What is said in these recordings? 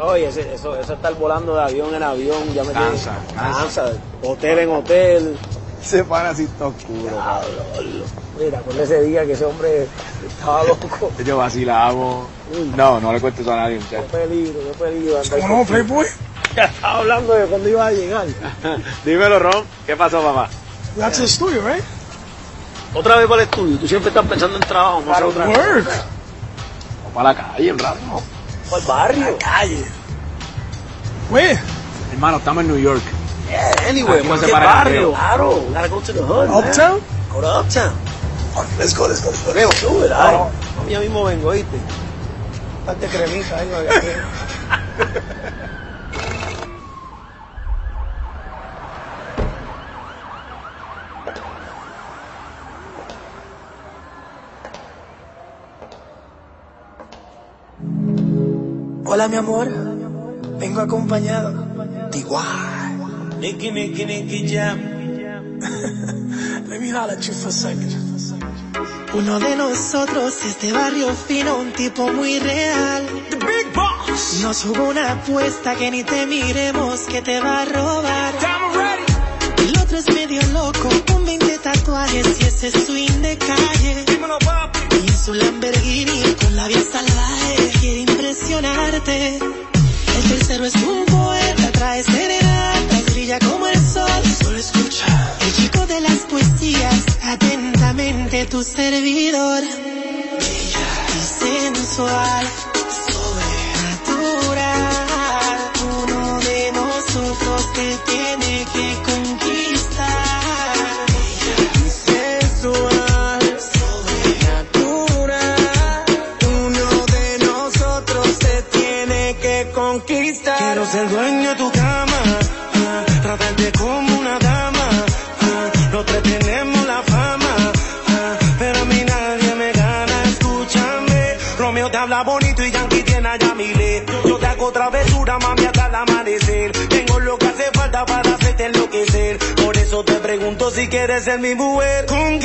Oye, ese- eso, eso estar volando de avión en avión, ya me Cansa, tiene- cansa. cansa. Hotel en hotel. Se pana así todo oscuro, cabrón. Mira, con ese día que ese hombre estaba loco. Yo vacilamos. No, no le cuentes eso a nadie, Qué muchacho. peligro, qué peligro. ¿Cómo no, Playboy? Ya estaba hablando de cuándo iba a llegar. Dímelo, Ron. ¿Qué pasó, mamá? That's the studio, right? Otra vez para el estudio. Tú siempre estás pensando en trabajo, no hacer otra cosa. Work. Vamos para la calle un rato. El barrio. Calle. Where? Hermano, estamos en New York. Yeah, anyway, ¿qué barrio? video. Claro, gotta go to the hood. man. Uptown? Go to Uptown. Let's go, let's go, let's go. Dale. Ya mismo vengo, ¿viste? Date cremita, vengo aquí. Hola, mi amor. Vengo acompañado. de igual. Nicky, Nicky, Nicky Jam. Let me holler at you for a second. Uno de nosotros, este barrio fino, un tipo muy real. The Big Boss. Nos jugó una apuesta que ni te miremos que te va a robar. I'm ready. El otro es medio loco, con 20 tatuajes y ese swing de calle. Dímelo, papi. Y en su Lamborghini con la vida salvaje El tercero es un poeta, trae serenatas, brilla como el sol. Solo escucha. El chico de las poesías, atentamente tu servidor. Bella y sensual, Quiero ser dueño de tu cama, ah, tratarte como una dama. ah, Los tres tenemos la fama, ah, pero a mí nadie me gana. Escúchame, Romeo te habla bonito y Yankee tiene a Yamile. Yo te hago travesura, mami, hasta el amanecer. Tengo lo que hace falta para hacerte enloquecer. Por eso te pregunto si quieres ser mi mujer. ¿Con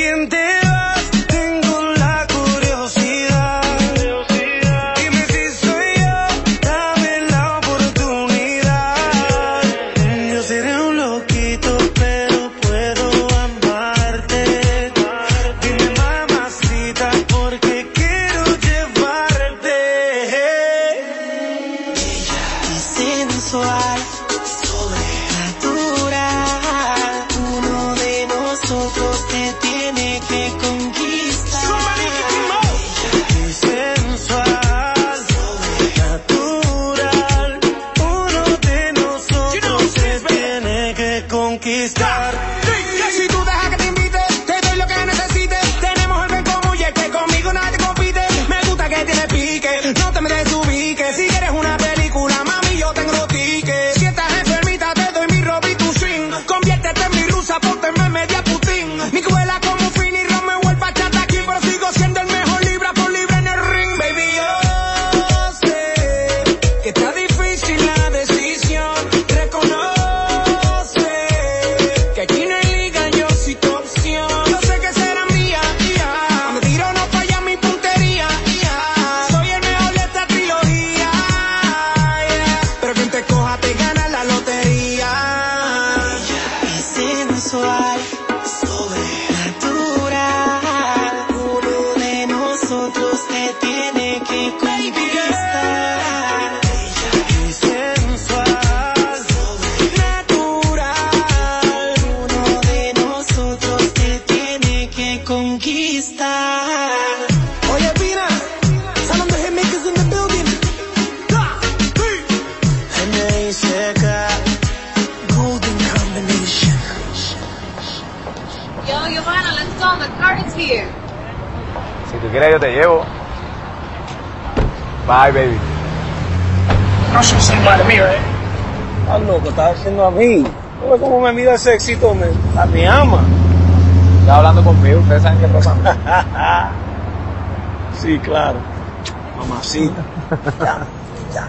conquistar. Yo, Giovanna, let's go. The car is here. Si tú quieres, yo te llevo. Bye, baby. No say bye to me, right? Estás loco, estás haciendo a mí. ¿Tú ves cómo me mira ese éxito? Me, a- me ama. Estás hablando conmigo, ustedes saben qué pasa. Sí, claro. Mamacita. Ya, ya.